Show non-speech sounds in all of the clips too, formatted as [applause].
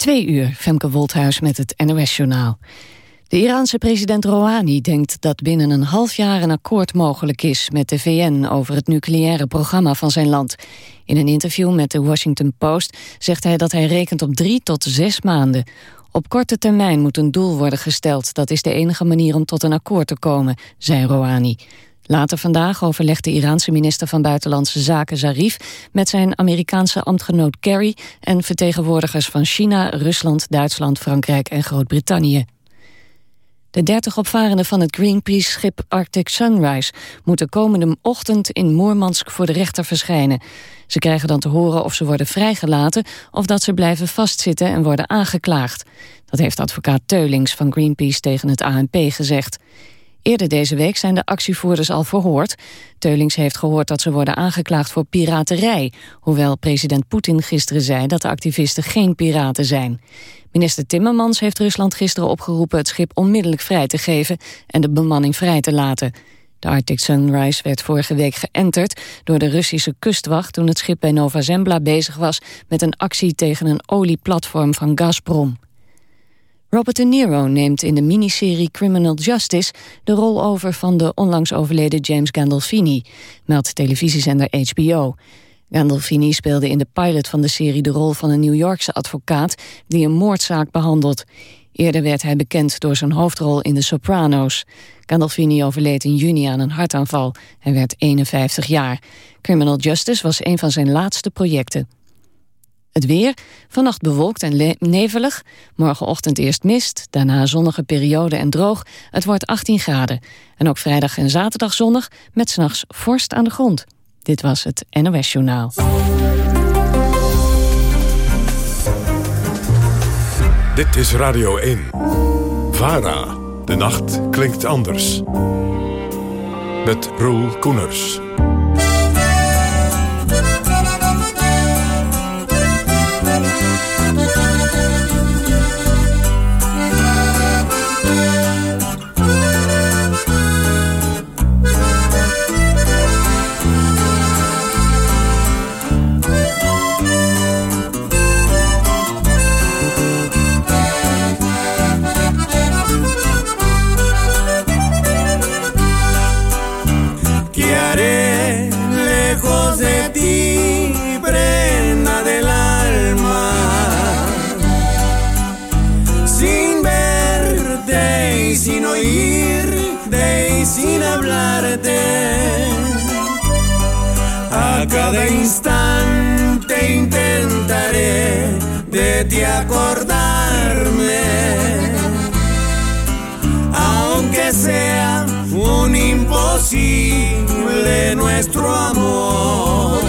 Twee uur, Femke Wolthuis met het NOS-journaal. De Iraanse president Rouhani denkt dat binnen een half jaar een akkoord mogelijk is met de VN over het nucleaire programma van zijn land. In een interview met de Washington Post zegt hij dat hij rekent op drie tot zes maanden. Op korte termijn moet een doel worden gesteld. Dat is de enige manier om tot een akkoord te komen, zei Rouhani. Later vandaag overlegt de Iraanse minister van Buitenlandse Zaken Zarif... met zijn Amerikaanse ambtgenoot Kerry... en vertegenwoordigers van China, Rusland, Duitsland, Frankrijk en Groot-Brittannië. De dertig opvarenden van het Greenpeace-schip Arctic Sunrise... moeten komende ochtend in Moermansk voor de rechter verschijnen. Ze krijgen dan te horen of ze worden vrijgelaten... of dat ze blijven vastzitten en worden aangeklaagd. Dat heeft advocaat Teulings van Greenpeace tegen het ANP gezegd. Eerder deze week zijn de actievoerders al verhoord. Teulings heeft gehoord dat ze worden aangeklaagd voor piraterij... hoewel president Poetin gisteren zei dat de activisten geen piraten zijn. Minister Timmermans heeft Rusland gisteren opgeroepen... het schip onmiddellijk vrij te geven en de bemanning vrij te laten. De Arctic Sunrise werd vorige week geënterd door de Russische kustwacht... toen het schip bij Nova Zembla bezig was met een actie tegen een olieplatform van Gazprom. Robert De Niro neemt in de miniserie Criminal Justice... de rol over van de onlangs overleden James Gandolfini... meldt televisiezender HBO. Gandolfini speelde in de pilot van de serie de rol van een New Yorkse advocaat... die een moordzaak behandelt. Eerder werd hij bekend door zijn hoofdrol in The Sopranos. Gandolfini overleed in juni aan een hartaanval. Hij werd 51 jaar. Criminal Justice was een van zijn laatste projecten. Het weer, vannacht bewolkt en nevelig. Morgenochtend eerst mist, daarna zonnige periode en droog. Het wordt 18 graden. En ook vrijdag en zaterdag zonnig, met s'nachts vorst aan de grond. Dit was het NOS Journaal. Dit is Radio 1. VARA. De nacht klinkt anders. Met Roel Koeners. Acordarme, aunque sea un imposible nuestro amor.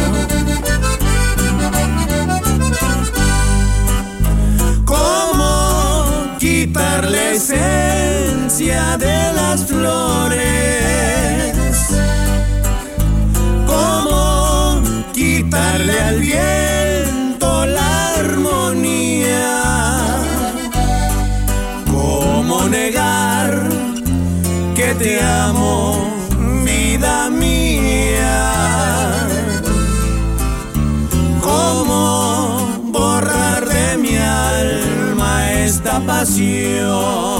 ¿Cómo quitar la esencia de las flores? darle al viento te amo, vida mía? ¿Cómo borrar de mi alma esta pasión?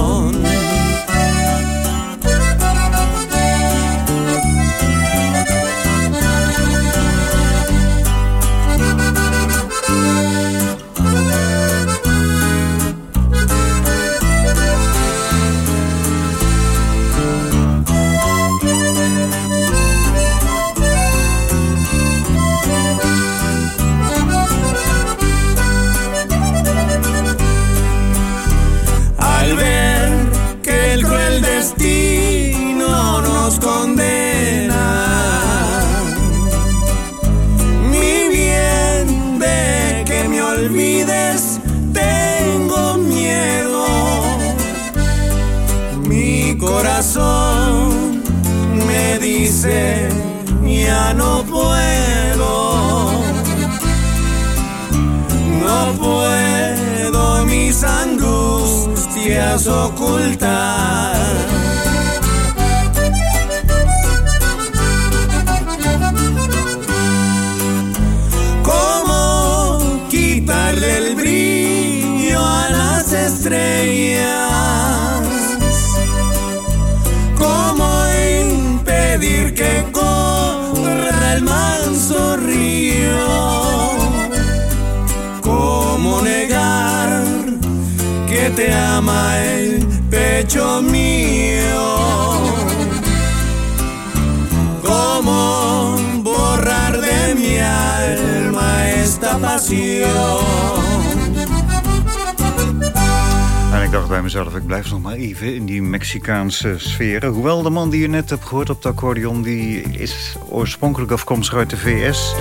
Sfeer. Hoewel de man die je net hebt gehoord op de accordeon... die is oorspronkelijk afkomstig uit de VS.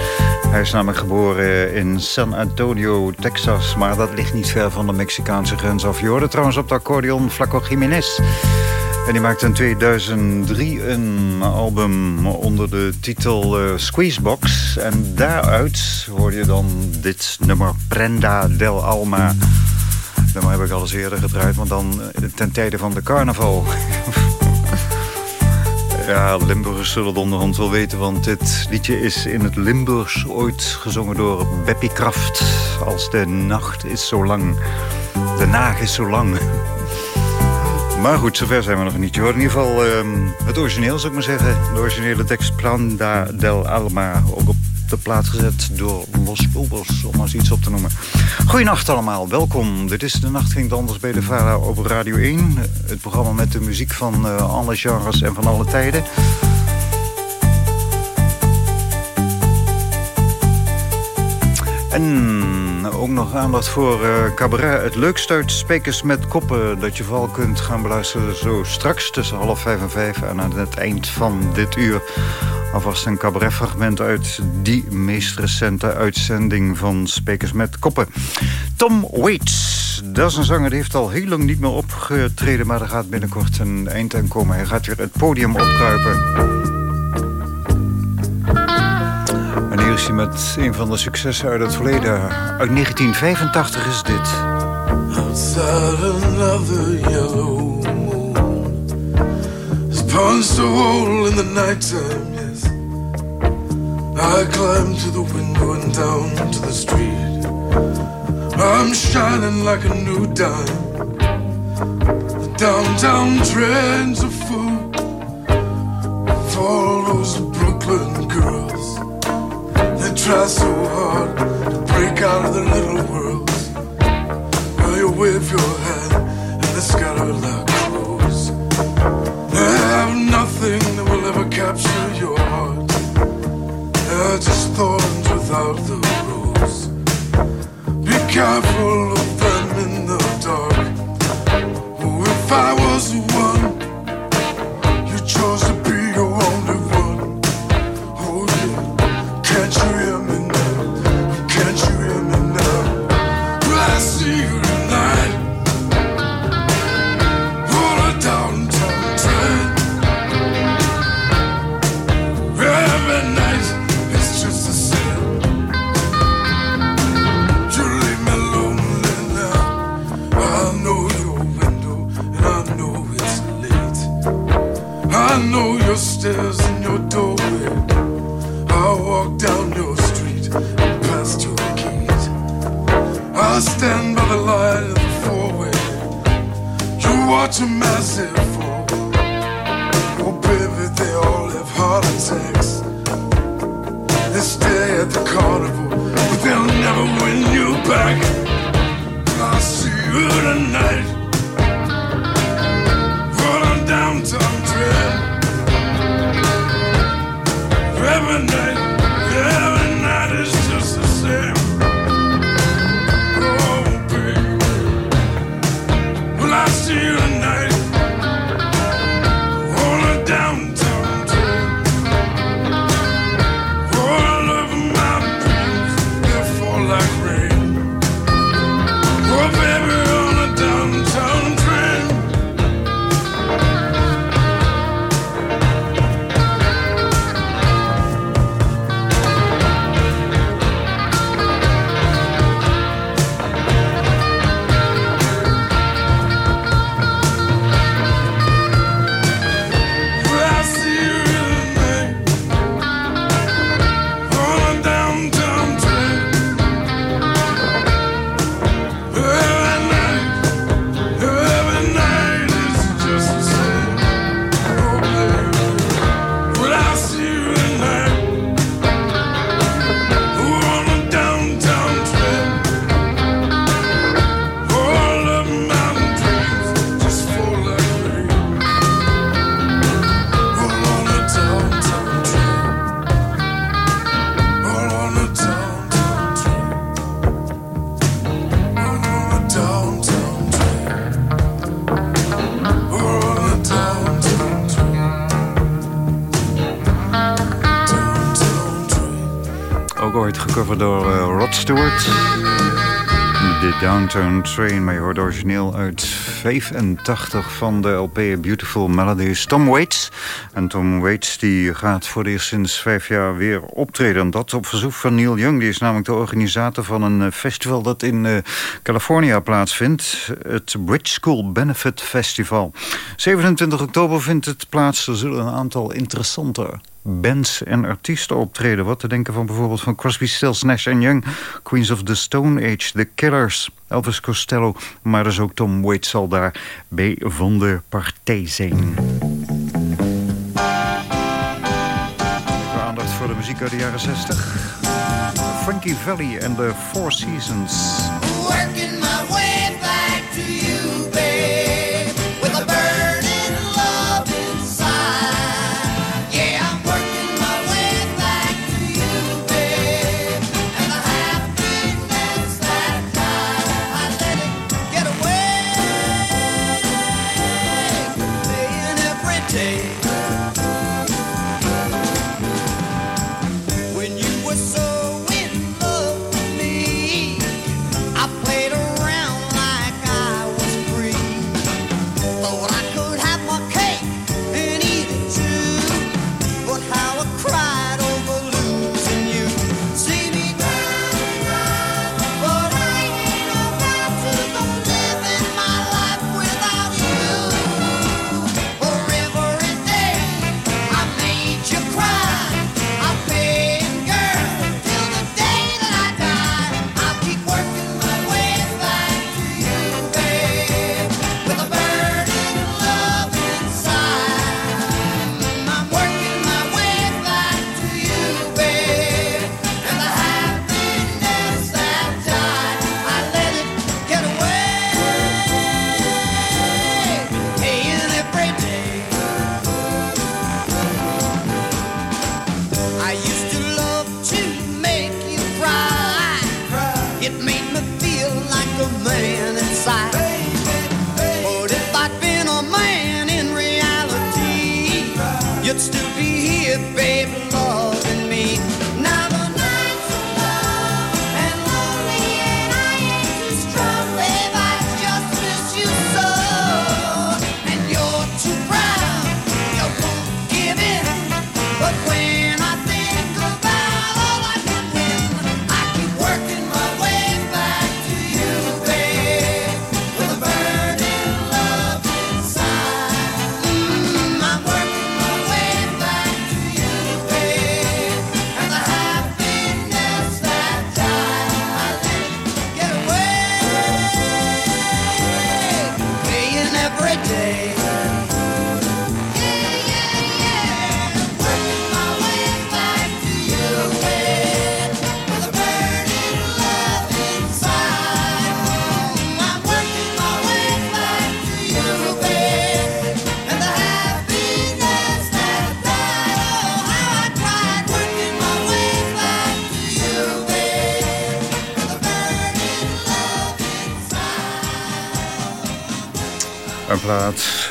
Hij is namelijk geboren in San Antonio, Texas. Maar dat ligt niet ver van de Mexicaanse grens af. Je hoorde trouwens op de accordeon Flaco Jiménez. En die maakte in 2003 een album onder de titel uh, Squeezebox. En daaruit hoorde je dan dit nummer Prenda del Alma... Dat heb ik al eens eerder gedraaid, maar dan eh, ten tijde van de carnaval. [laughs] ja, Limburgers zullen het onderhand wel weten... want dit liedje is in het Limburgs ooit gezongen door Beppie Kraft. Als de nacht is zo lang. De nacht is zo lang. [laughs] Maar goed, zover zijn we nog niet. Je hoort in ieder geval uh, het origineel, zou ik maar zeggen. De originele tekst Planda del Alma. Ook op de plaats gezet door Los Bulbos, om maar iets op te noemen. Goedenacht allemaal, welkom. Dit is De Nacht Ging Anders bij de VARA op Radio 1. Het programma met de muziek van uh, alle genres en van alle tijden. En ook nog aandacht voor uh, cabaret. Het leukste uit Spekers met Koppen... dat je vooral kunt gaan beluisteren zo straks tussen half vijf en vijf... en aan het eind van dit uur alvast een cabaretfragment uit die meest recente uitzending van Spekers met Koppen. Tom Waits, dat is een zanger die heeft al heel lang niet meer opgetreden... maar er gaat binnenkort een eind aan komen. Hij gaat weer het podium opkruipen. Is hij met een van de successen uit het verleden. Uit 1985 is dit. Outside another yellow moon Has punched a hole in the nighttime I climb to the window and down to the street. I'm shining like a new dime. The downtown trends are full for all those Brooklyn girls. They try so hard to break out of their little worlds. Well, you wave your hand and they scatter like crows. They have nothing that will ever capture your heart. They're just thorns without the rose. Be careful of them in the dark. Oh, if I was one Downtown Train, maar je hoort origineel uit 85 van de LP Beautiful Melodies. Tom Waits. En Tom Waits die gaat voor de eerst sinds vijf jaar weer optreden. En dat op verzoek van Neil Young. Die is namelijk de organisator van een eh, festival dat in California plaatsvindt. Het Bridge School Benefit Festival. 27 oktober vindt het plaats. Er zullen een aantal interessante bands en artiesten optreden. Wat te denken van bijvoorbeeld van Crosby, Stills, Nash Young... Queens of the Stone Age, The Killers, Elvis Costello... maar dus ook Tom Waits zal daar bij van de partij zijn. Aandacht voor de muziek uit de jaren 60. Frankie Valli en The Four Seasons. Be here, baby, loving me.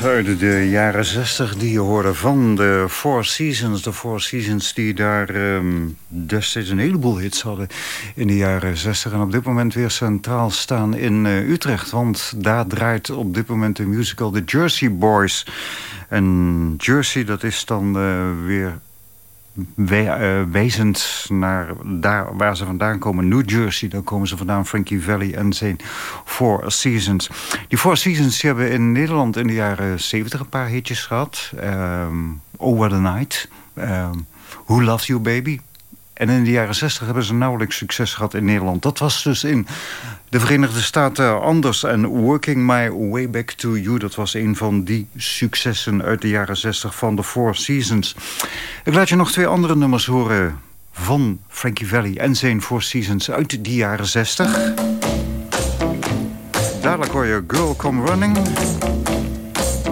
Uit de jaren 60 die je hoorde van de Four Seasons. De Four Seasons die daar ehm, destijds een heleboel hits hadden in de jaren 60. En op dit moment weer centraal staan in eh, Utrecht. Want daar draait op dit moment de musical The Jersey Boys. En Jersey, dat is dan eh, weer we, eh, naar daar waar ze vandaan komen. New Jersey, daar komen ze vandaan. Frankie Valley en zijn Four Seasons. Die Four Seasons hebben in Nederland in de jaren 70 een paar hitjes gehad. Ehm, oh What a Night. Ehm, Who Loves You Baby. En in de jaren 60 hebben ze nauwelijks succes gehad in Nederland. Dat was dus in de Verenigde Staten anders. En Working My Way Back to You, dat was een van die successen uit de jaren 60 van The Four Seasons. Ik laat je nog twee andere nummers horen van Frankie Valli en zijn Four Seasons uit die jaren 60. Dadelijk hoor je Girl Come Running.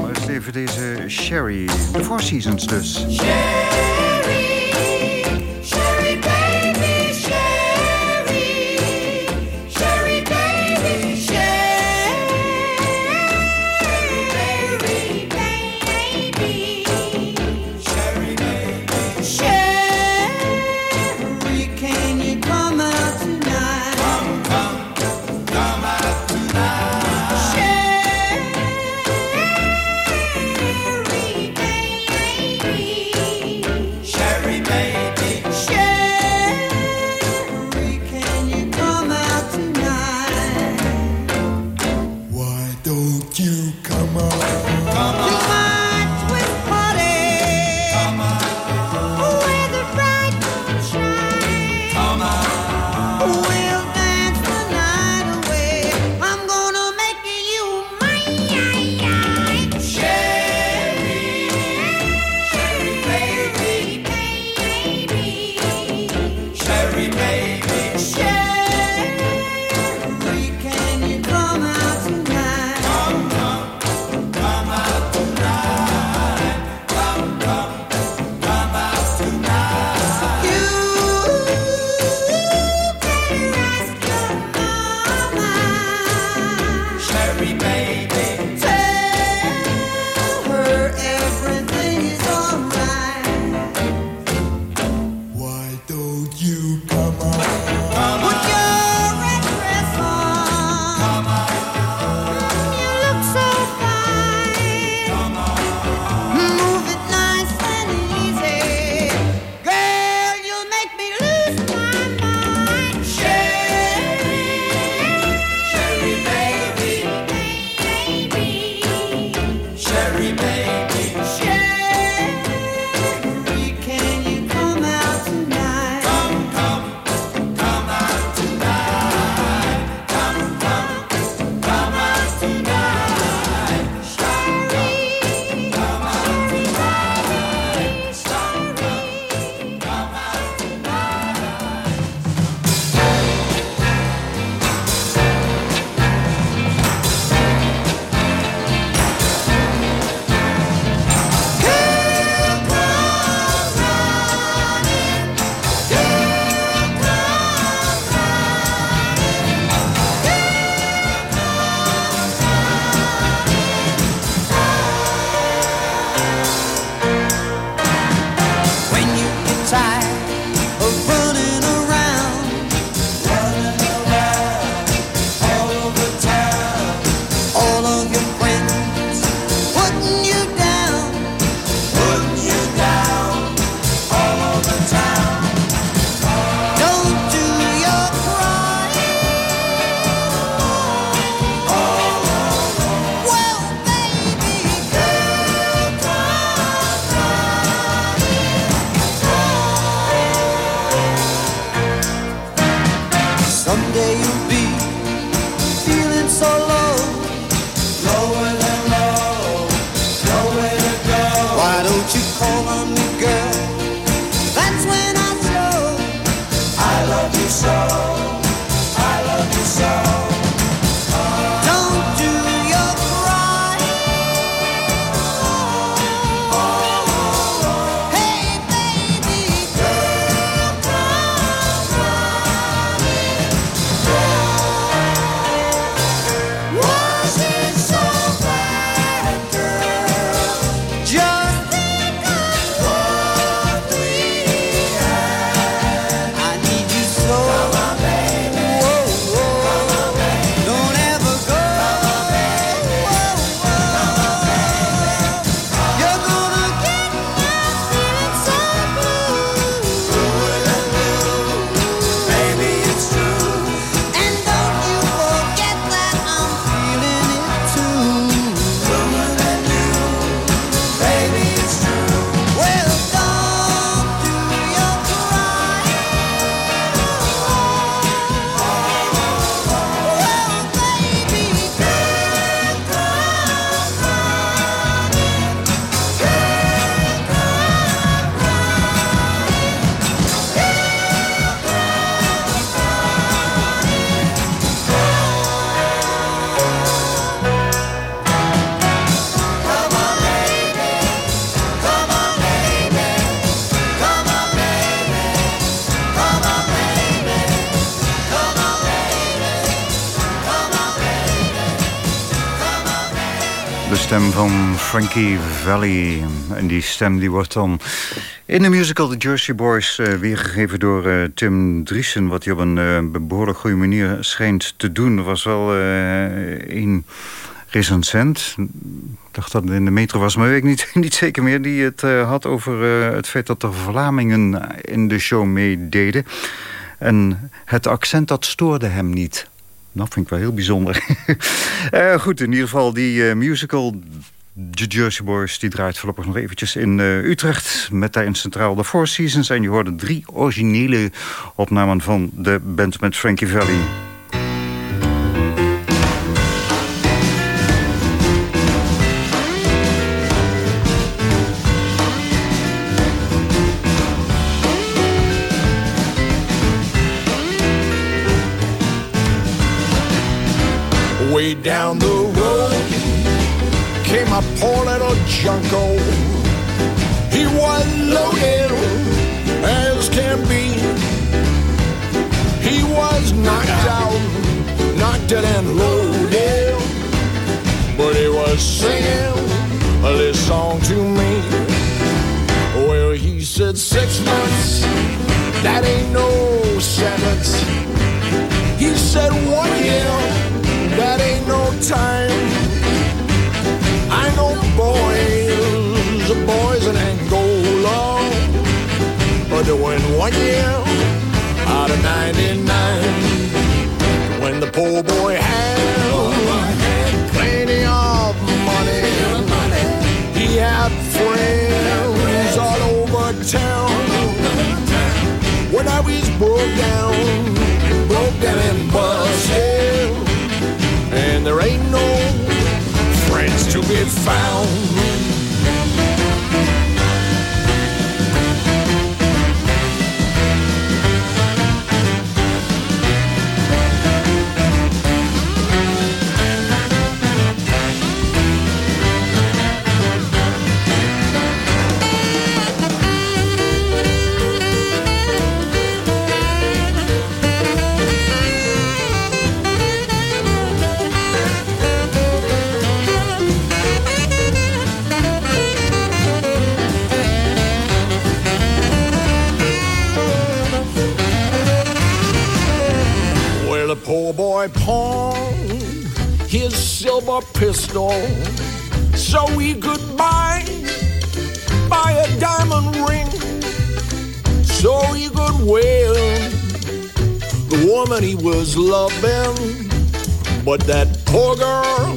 Maar even deze Sherry, The Four Seasons dus. Sherry Frankie Valli. En die stem die wordt dan in de musical The Jersey Boys... Uh, weergegeven door uh, Tim Driesen. Wat hij op een uh, behoorlijk goede manier schijnt te doen. Er was wel een recensent... Ik dacht dat het in de metro was, maar weet ik niet, [laughs] niet zeker meer... die het had over het feit dat er Vlamingen in de show meededen. En het accent, dat stoorde hem niet... Dat vind ik wel heel bijzonder. [laughs] goed, in ieder geval die musical... The Jersey Boys die draait voorlopig nog eventjes in uh, Utrecht... met daarin centraal de Four Seasons. En je hoorde drie originele opnamen van de band met Frankie Valli. Way down the a poor little junko. He was loaded as can be. He was knocked out, knocked it and loaded. But he was singing this song to me. Well, he said six months, that ain't no sentence. He said one year that ain't no time. Boys, boys in Angola are doing one year out of 99. When the poor boy had plenty of money, he had friends all over town. When I was broke down, broke down and busted and there ain't no it's found. Pistol so he could buy, buy a diamond ring, so he could win the woman he was loving. But that poor girl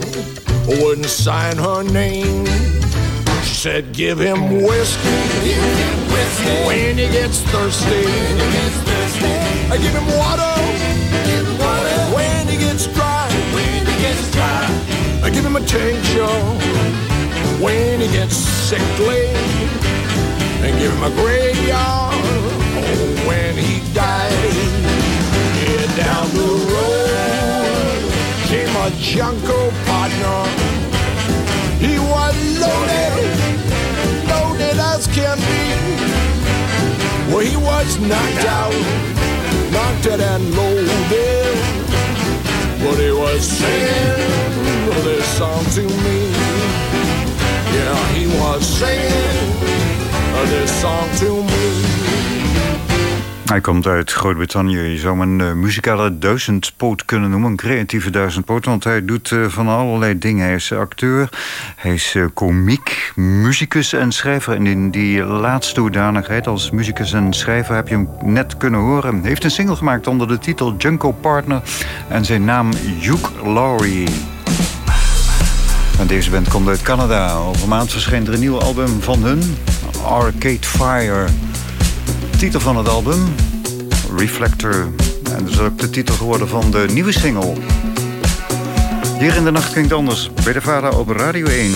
wouldn't sign her name. She said, Give him whiskey, give him whiskey. when he gets thirsty. I give him water when he gets dry, when he gets dry, I give him a tincture. When he gets sickly, and give him a graveyard. When he dies, yeah, down the road came a junko partner. He was loaded, loaded as can be. Well, he was knocked out knocked it and loaded. But he was singing this song to me. Yeah, he was singing this song to me. Hij komt uit Groot-Brittannië. Je zou hem een uh, muzikale duizendpoot kunnen noemen. Een creatieve duizendpoot. Want hij doet uh, van allerlei dingen. Hij is acteur, hij is komiek, muzikus en schrijver. En in die laatste hoedanigheid als muzikus en schrijver... heb je hem net kunnen horen. Hij heeft een single gemaakt onder de titel Junko Partner. En zijn naam Hugh Laurie. En deze band komt uit Canada. Over maand verschijnt er een nieuw album van hun. Arcade Fire titel van het album, Reflector. En dat is ook de titel geworden van de nieuwe single. Hier in de nacht klinkt anders, bij de vader op Radio 1.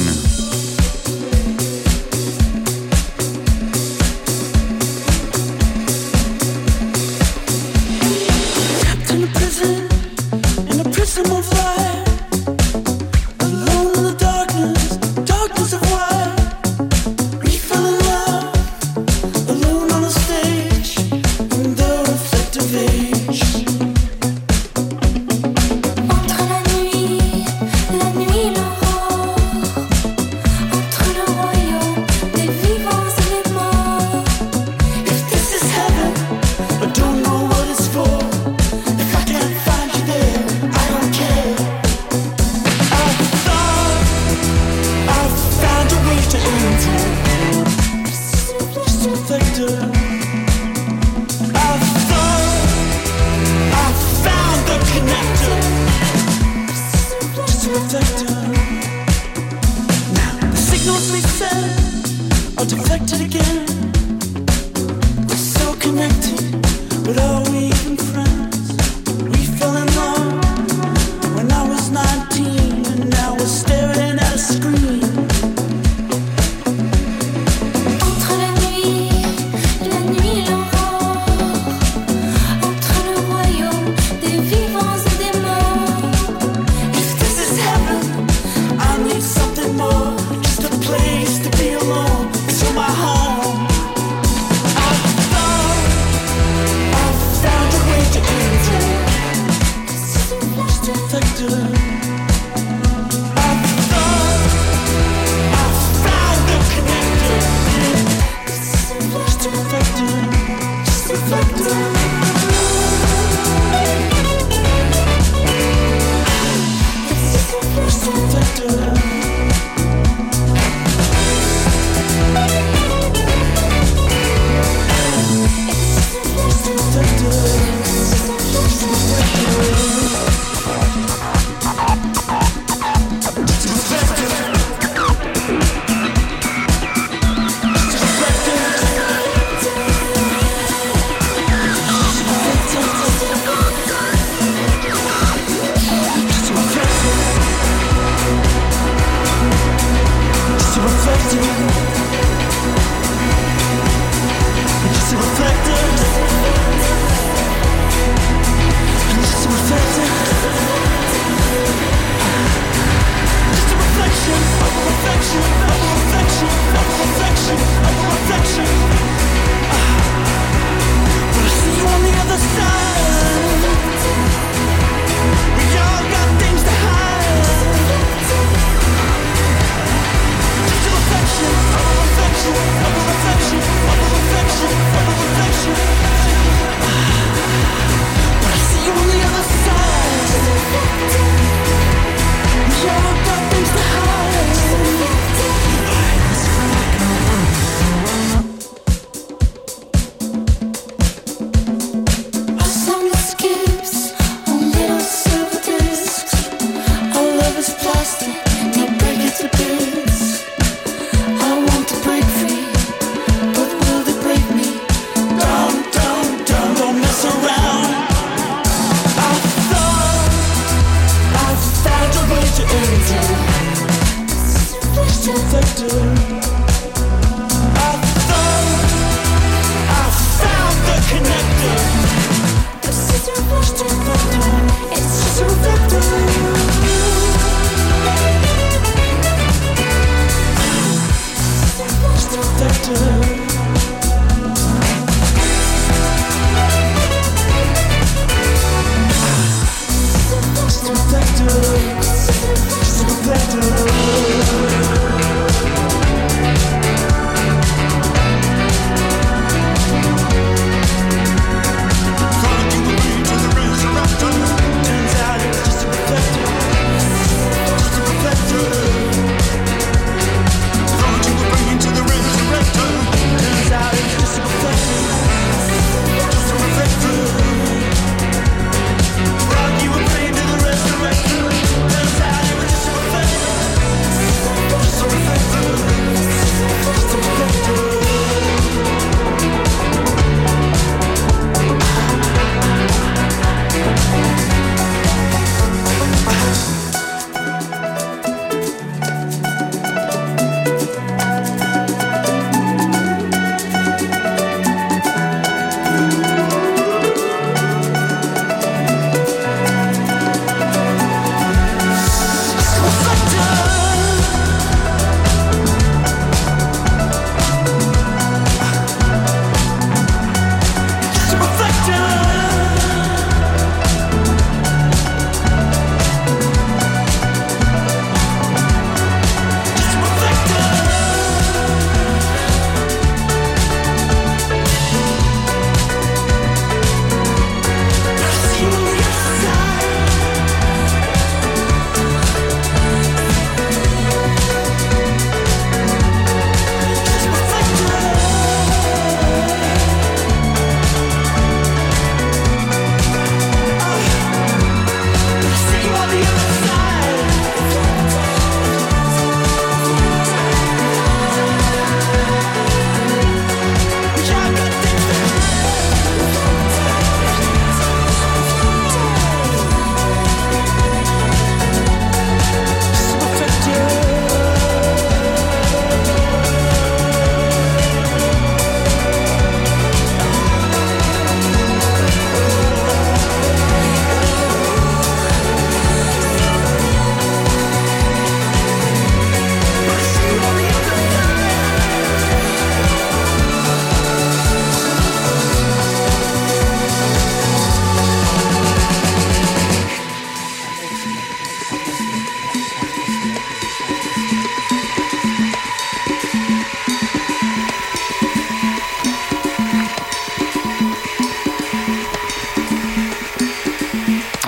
my team.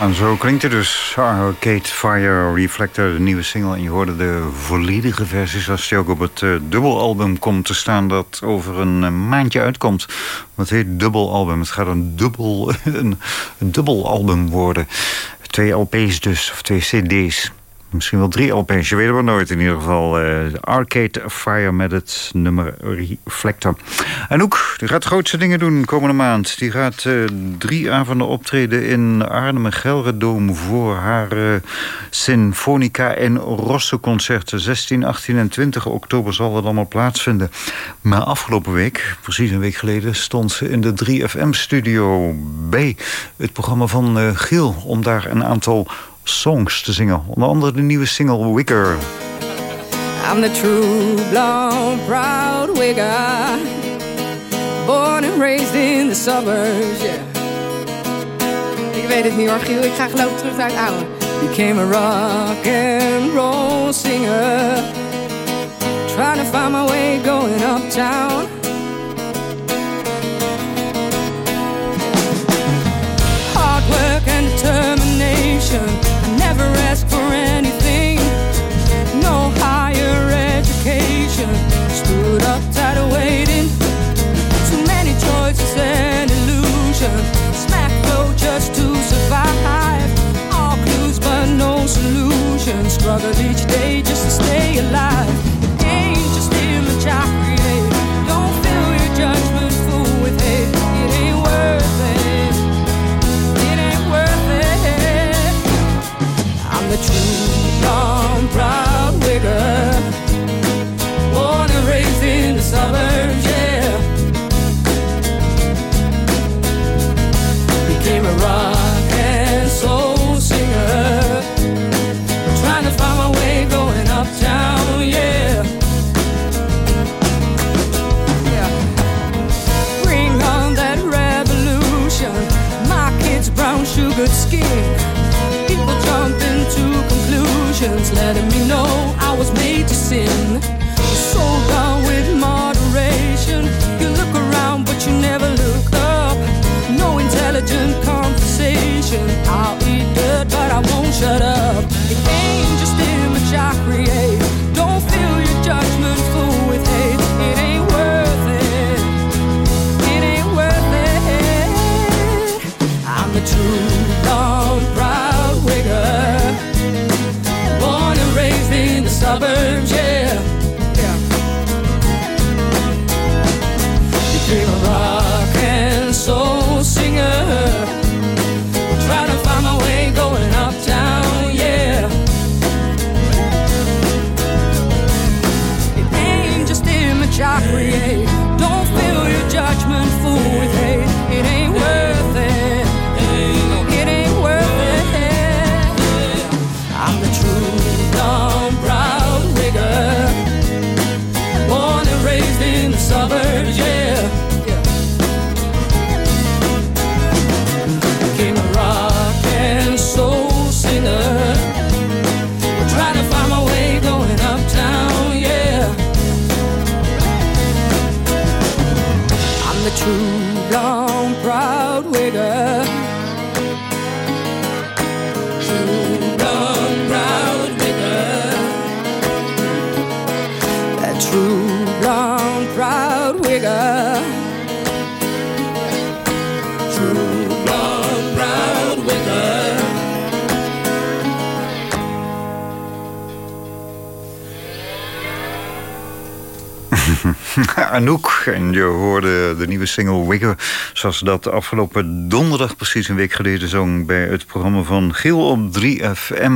En zo klinkt het dus. Arcade Fire Reflector, de nieuwe single. En je hoorde de volledige versie zoals die ook op het uh, dubbelalbum komt te staan... dat over een uh, maandje uitkomt. Wat heet dubbelalbum? Het gaat een dubbel, [laughs] een, een dubbelalbum worden. Twee LP's dus, of twee cd's. Misschien wel drie LP's, je weet het nooit in ieder geval. Uh, Arcade Fire met het nummer Reflector. En ook, die gaat grootste dingen doen komende maand. Die gaat uh, drie avonden optreden in Arnhem en Gelredoom... voor haar uh, Sinfonica en Rosse concerten. 16, 18 en 20 oktober zal dat allemaal plaatsvinden. Maar afgelopen week, precies een week geleden... stond ze in de 3FM-studio bij het programma van Giel... om daar een aantal songs te zingen. Onder andere de nieuwe single Wicker. I'm the true blonde proud wigger Born and raised in the suburbs, yeah Ik weet het niet hoor, Giel. Ik ga geloof terug naar het oude Became a rock and roll singer Trying to find my way going uptown saudade de day. Shut up. It ain't just image I create. Don't fill your judgment full with hate. It ain't worth it. It ain't worth it. I'm the true, long, proud wigger. Born and raised in the suburbs, yeah. I'm the true, long, proud wigger. [laughs] Anouk. En je hoorde de nieuwe single Wigger. Zoals dat afgelopen donderdag, precies een week geleden, zong... bij het programma van Giel op 3FM.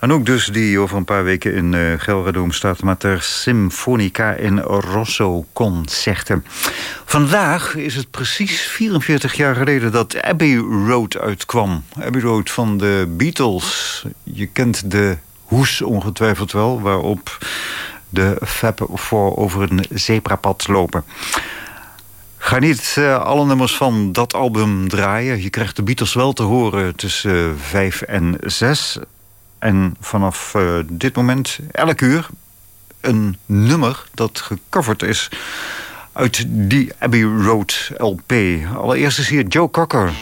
Anouk dus, die over een paar weken in uh, Gelredoom staat... met haar Symfonica in Rosso concerten. Vandaag is het precies 44 jaar geleden dat Abbey Road uitkwam. Abbey Road van de Beatles. Je kent de hoes ongetwijfeld wel, waarop de Fab voor over een zebrapad lopen. Ga niet uh, alle nummers van dat album draaien. Je krijgt de Beatles wel te horen tussen uh, 5 en 6. En vanaf uh, dit moment, elk uur, een nummer dat gecoverd is uit die Abbey Road LP. Allereerst is hier Joe Cocker.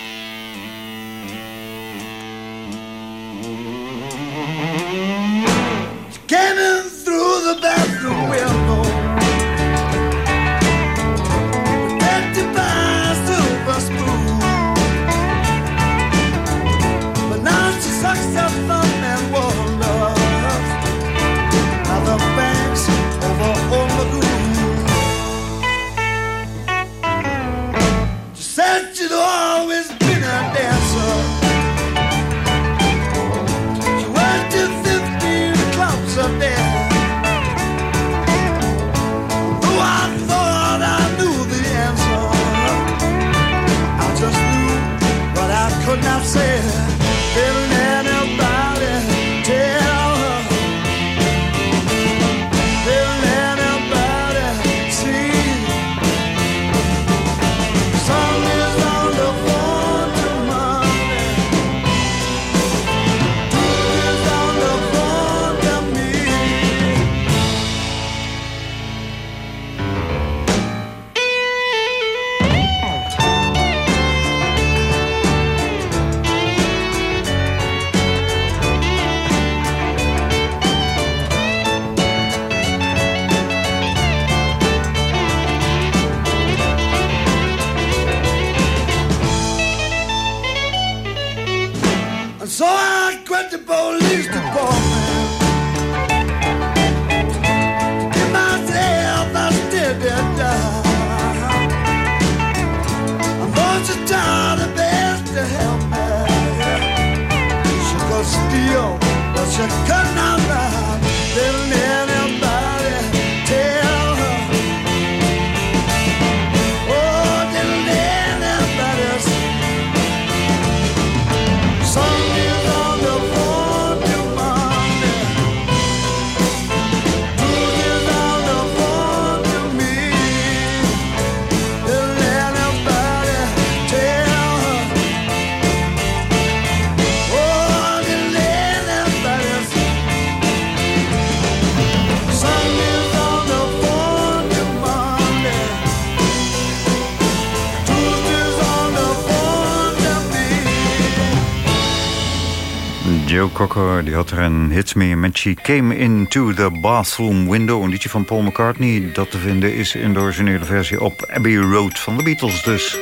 Joe Cocker die had er een hit mee met She Came Into the Bathroom Window. Een liedje van Paul McCartney dat te vinden is in de originele versie op Abbey Road van de Beatles dus.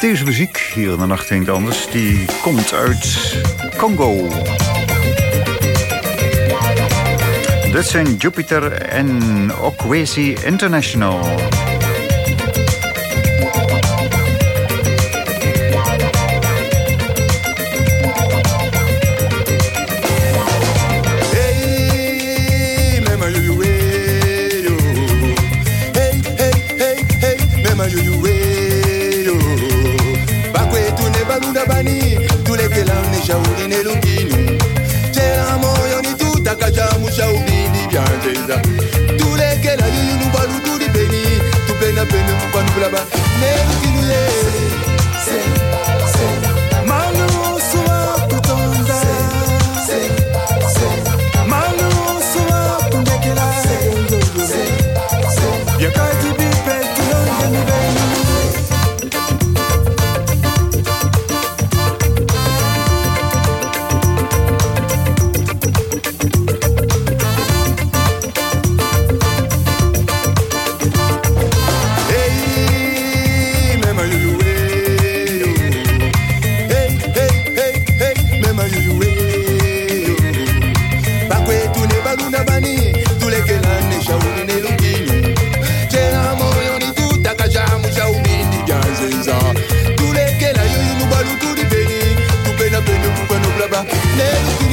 Deze muziek hier in de nacht klinkt anders. Die komt uit Congo. Dit zijn Jupiter en Okwesi International. name. Uit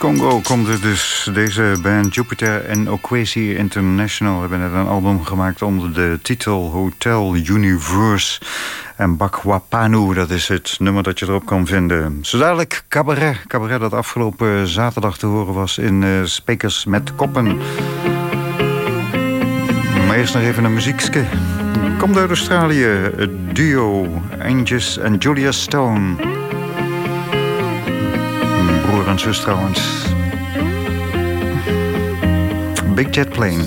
Congo komt het dus. Deze band Jupiter en Okwesi International hebben net een album gemaakt onder de titel Hotel Universe. En Bakwapanu, dat is het nummer dat je erop kan vinden. Zo dadelijk Cabaret. Cabaret dat afgelopen zaterdag te horen was in uh, Spekers met Koppen. Maar eerst nog even een muziekske. Komt uit Australië, het duo Angus en Julia Stone trouwens. Big Jet Plane.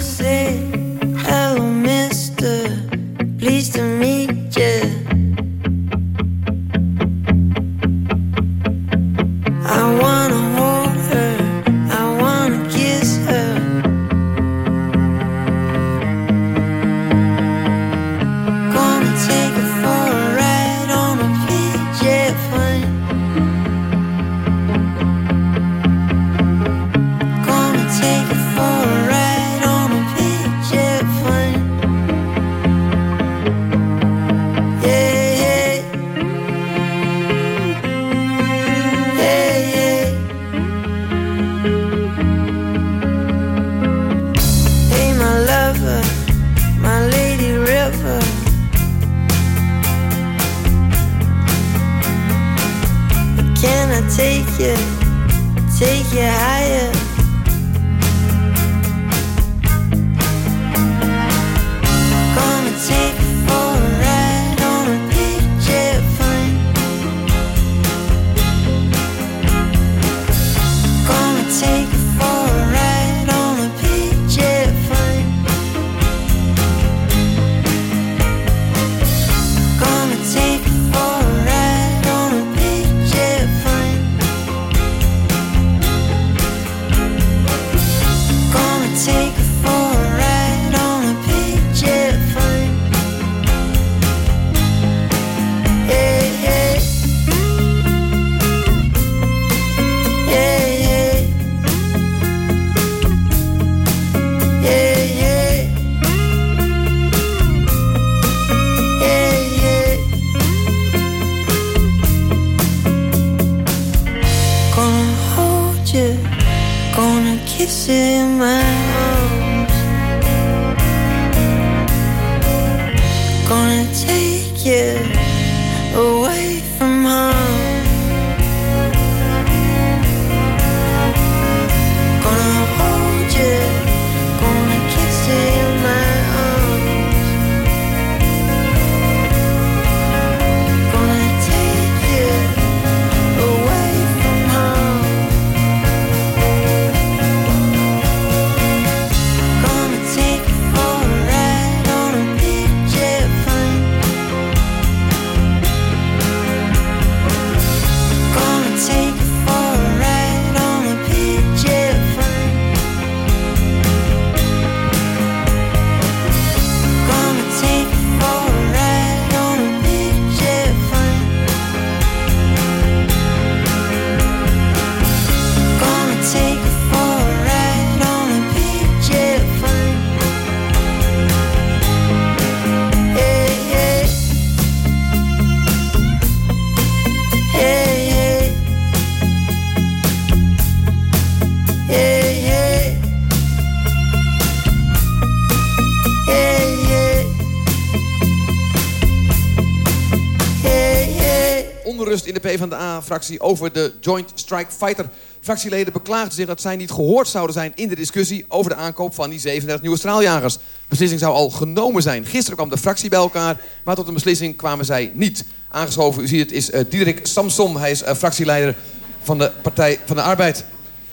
PvdA-fractie over de Joint Strike Fighter. Fractieleden beklaagden zich dat zij niet gehoord zouden zijn in de discussie over de aankoop van die 37 nieuwe straaljagers. De beslissing zou al genomen zijn. Gisteren kwam de fractie bij elkaar, maar tot een beslissing kwamen zij niet. Aangeschoven, u ziet het, is uh, Diederik Samsom. Hij is uh, fractieleider van de Partij van de Arbeid.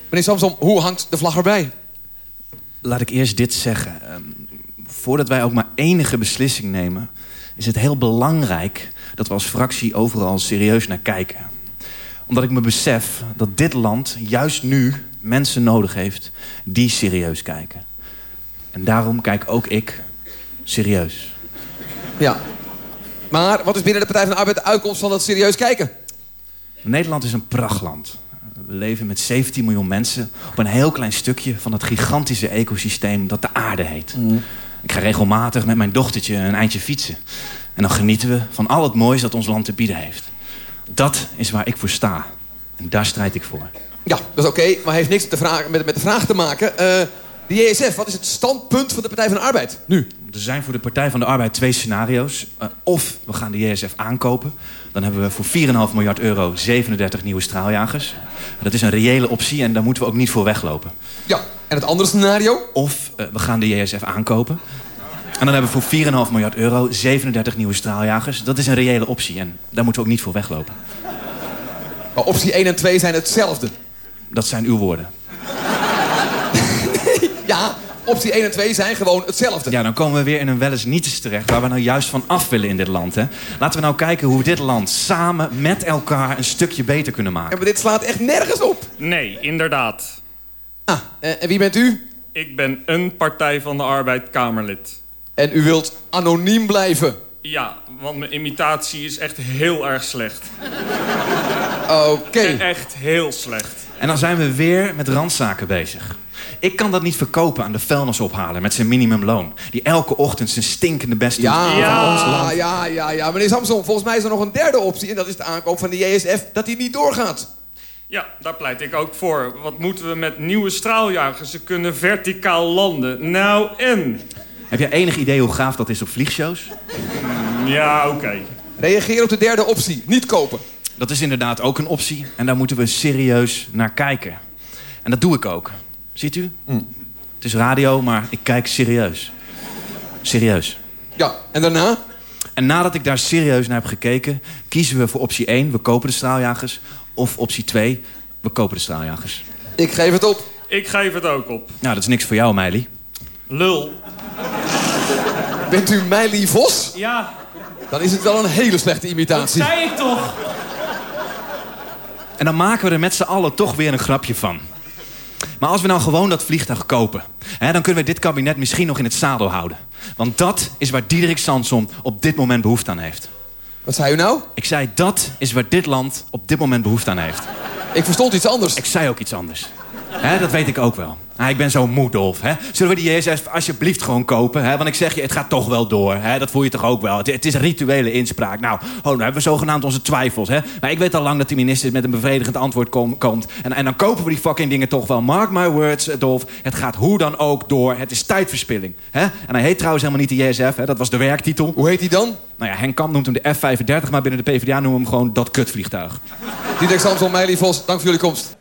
Meneer Samsom, hoe hangt de vlag erbij? Laat ik eerst dit zeggen. Ehm, voordat wij ook maar enige beslissing nemen... is het heel belangrijk dat we als fractie overal serieus naar kijken. Omdat ik me besef dat dit land juist nu mensen nodig heeft... die serieus kijken. En daarom kijk ook ik serieus. Ja. Maar wat is binnen de Partij van de Arbeid de uitkomst van dat serieus kijken? Nederland is een prachtland. We leven met 17 miljoen mensen op een heel klein stukje van het gigantische ecosysteem dat de aarde heet. Ik ga regelmatig met mijn dochtertje een eindje fietsen. En dan genieten we van al het moois dat ons land te bieden heeft. Dat is waar ik voor sta. En daar strijd ik voor. Ja, dat is oké, maar heeft niks te vragen, met, met de vraag te maken. Eh, de JSF, wat is het standpunt van de Partij van de Arbeid nu? Er zijn voor de Partij van de Arbeid twee scenario's. Uh, of we gaan de JSF aankopen. Dan hebben we voor 4,5 miljard euro 37 nieuwe straaljagers. Dat is een reële optie en daar moeten we ook niet voor weglopen. Ja, en het andere scenario? Of uh, we gaan de JSF aankopen. En dan hebben we voor 4,5 miljard euro 37 nieuwe straaljagers. Dat is een reële optie en daar moeten we ook niet voor weglopen. Maar optie 1 en 2 zijn hetzelfde. Dat zijn uw woorden. [laughs] ja, optie 1 en 2 zijn gewoon hetzelfde. Ja, dan komen we weer in een wel eens niets terecht... waar we nou juist van af willen in dit land. Hè? Laten we nou kijken hoe we dit land samen met elkaar... een stukje beter kunnen maken. Ja, maar dit slaat echt nergens op. Nee, inderdaad. Ah, en wie bent u? Ik ben een Partij van de Arbeid Kamerlid. En u wilt anoniem blijven? Ja, want mijn imitatie is echt heel erg slecht. Oké. Okay. Echt heel slecht. En dan zijn we weer met randzaken bezig. Ik kan dat niet verkopen aan de vuilnisophaler met zijn minimumloon. Die elke ochtend zijn stinkende best doet ja, ja, ons land. Ja, ja, ja. Meneer Samson, volgens mij is er nog een derde optie... en dat is de aankoop van de JSF, dat die niet doorgaat. Ja, daar pleit ik ook voor. Wat moeten we met nieuwe straaljagers? Ze kunnen verticaal landen. Nou en? Heb jij enig idee hoe gaaf dat is op vliegshows? Ja, oké. Okay. Reageer op de derde optie. Niet kopen. Dat is inderdaad ook een optie. En daar moeten we serieus naar kijken. En dat doe ik ook. Ziet u? Mm. Het is radio, maar ik kijk serieus. Serieus. Ja, en daarna? En nadat ik daar serieus naar heb gekeken... kiezen we voor optie 1, we kopen de straaljagers. Of optie 2, we kopen de straaljagers. Ik geef het op. Ik geef het ook op. Nou, dat is niks voor jou, Meili. Lul. Bent u Meili Vos? Ja. Dan is het wel een hele slechte imitatie. Dat zei ik toch? En dan maken we er met z'n allen toch weer een grapje van. Maar als we nou gewoon dat vliegtuig kopen... Hè, dan kunnen we dit kabinet misschien nog in het zadel houden. Want dat is waar Diederik Samson op dit moment behoefte aan heeft. Wat zei u nou? Ik zei, dat is waar dit land op dit moment behoefte aan heeft. Ik verstond iets anders. Ik zei ook iets anders. Hè, dat weet ik ook wel. Ah, ik ben zo moe, Dolf. Hè? Zullen we die JSF alsjeblieft gewoon kopen? Hè? Want ik zeg je, het gaat toch wel door. Hè? Dat voel je toch ook wel. Het, het is rituele inspraak. Nou, oh, nou hebben we zogenaamd onze twijfels. Hè? Maar ik weet al lang dat die minister met een bevredigend antwoord kom- komt. En, en dan kopen we die fucking dingen toch wel. Mark my words, eh, Dolf. Het gaat hoe dan ook door. Het is tijdverspilling. Hè? En hij heet trouwens helemaal niet de JSF. Hè? Dat was de werktitel. Hoe heet hij dan? Nou ja, Henk Kamp noemt hem de F-35, maar binnen de PvdA noemen we hem gewoon dat kutvliegtuig. Diederik Samson, Meili Vos, dank voor jullie komst.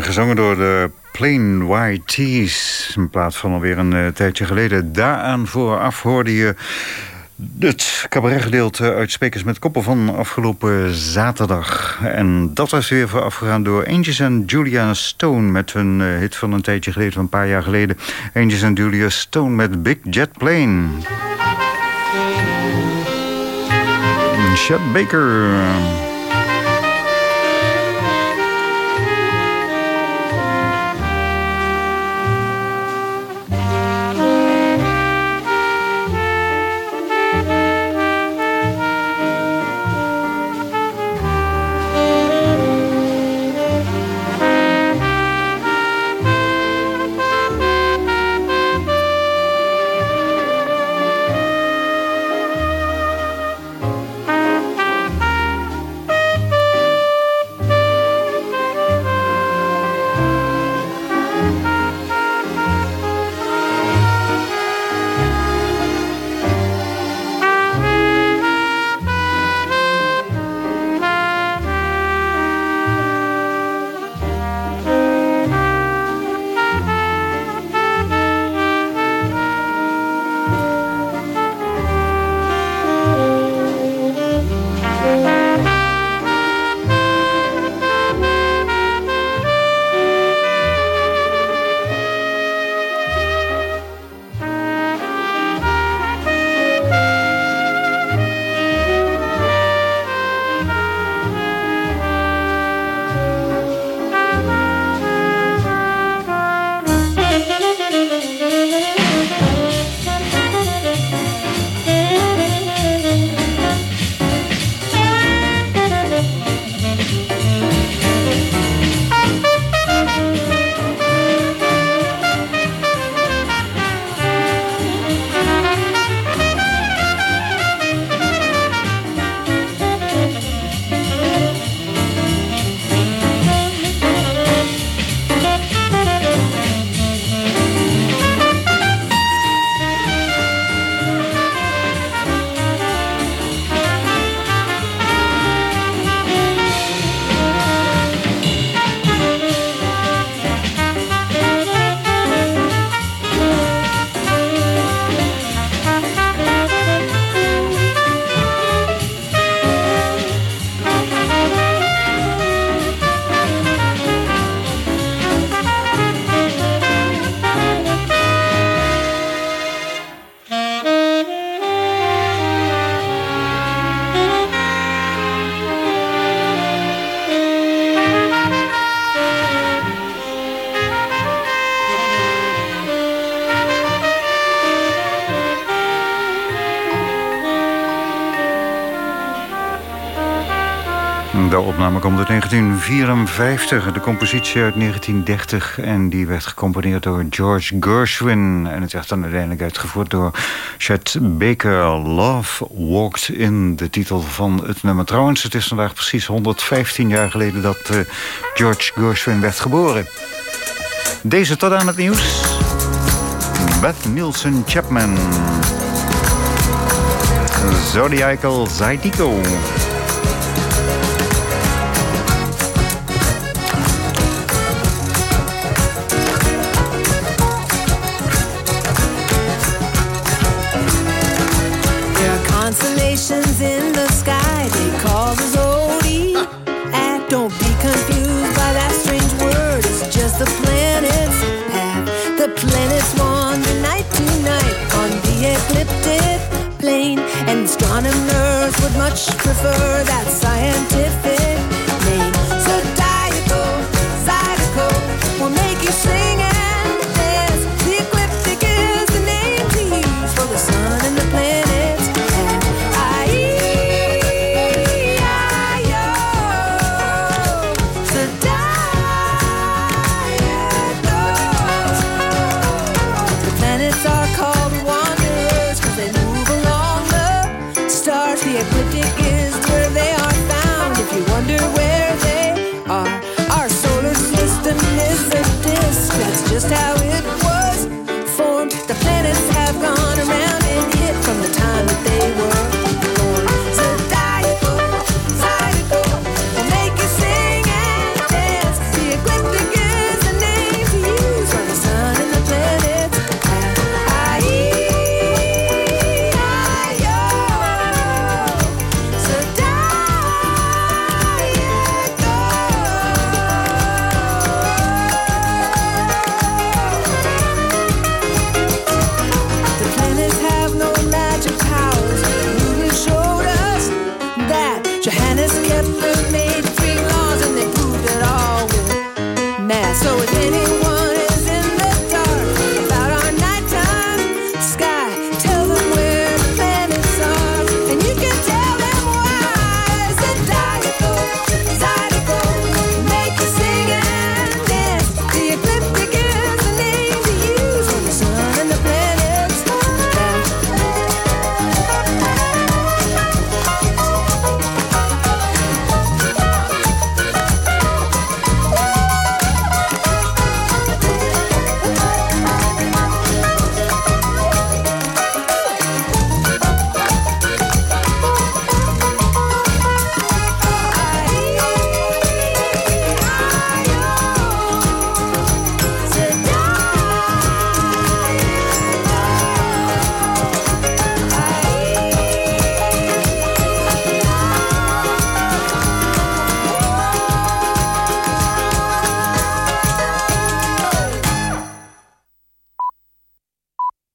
Gezongen door de Plain Tees. In plaats van alweer een eh, tijdje geleden. Daaraan vooraf hoorde je het cabaretgedeelte uit Spekers met Koppen van afgelopen zaterdag. En dat was weer voorafgegaan door Angels en Julia Stone... met hun eh, hit van een tijdje geleden, van een paar jaar geleden. Angels en Julia Stone met Big Jet Plane. Chet Baker... komt uit 1954, de compositie uit 1930... en die werd gecomponeerd door George Gershwin... en het werd dan uiteindelijk uitgevoerd door Chet Baker. Love Walked in, de titel van het nummer. Trouwens, het is vandaag precies 115 jaar geleden... dat uh, George Gershwin werd geboren. Deze tot aan het nieuws. Beth Nielsen Chapman. Zodiacal Zydeco. Much prefer that scientific